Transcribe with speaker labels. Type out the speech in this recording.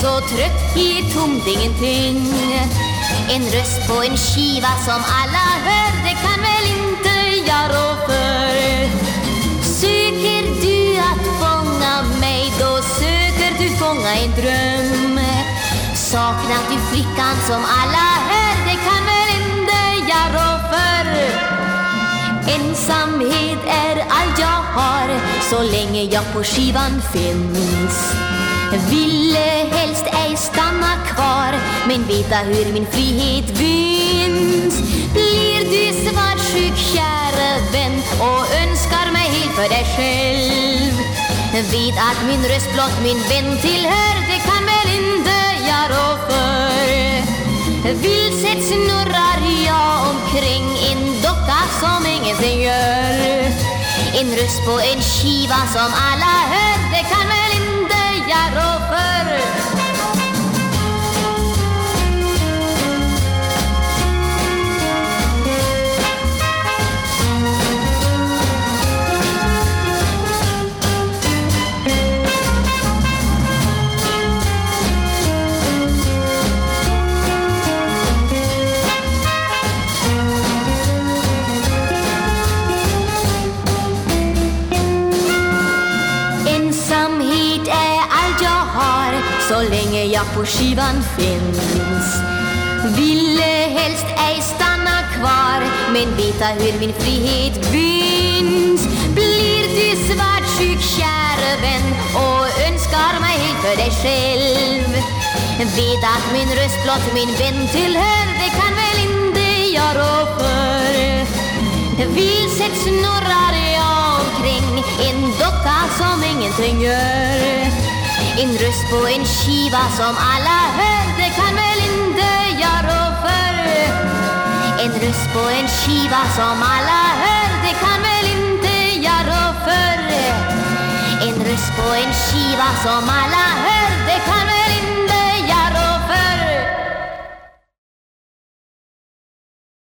Speaker 1: så trött i tomt ingenting En röst på en skiva som alla hör Det kan väl inte jag rå för. Söker du att fånga mig Då söker du fånga en dröm. Saknar du flickan som alla hör Det kan väl inte jag rå för. Ensamhet är allt jag har så länge jag på skivan finns. Ville helst ej stanna kvar. Men veta hur min frihet vinns Blir du svartsjuk kära vän och önskar mig helt för dig själv. Vet att min röst blott min vän tillhör. Det kan väl inte jag rå för. Vilset snurrar jag omkring en docka som ingenting gör. En röst på en skiva som alla hör. Det kan väl inte så länge jag på skivan finns. Ville helst ej stanna kvar men veta hur min frihet vinns Blir du svartsjuk käre vän och önskar mig helt för dig själv. Vet att min röst blott min vän tillhör det kan väl inte jag rå för. Vilset snurrar jag omkring En docka som ingenting gör en röst på en skiva som alla hör. Det kan väl inte jag rå för. En röst på en skiva som alla hör. Det kan väl inte jag rå för. En röst på en skiva som alla hör. Det kan väl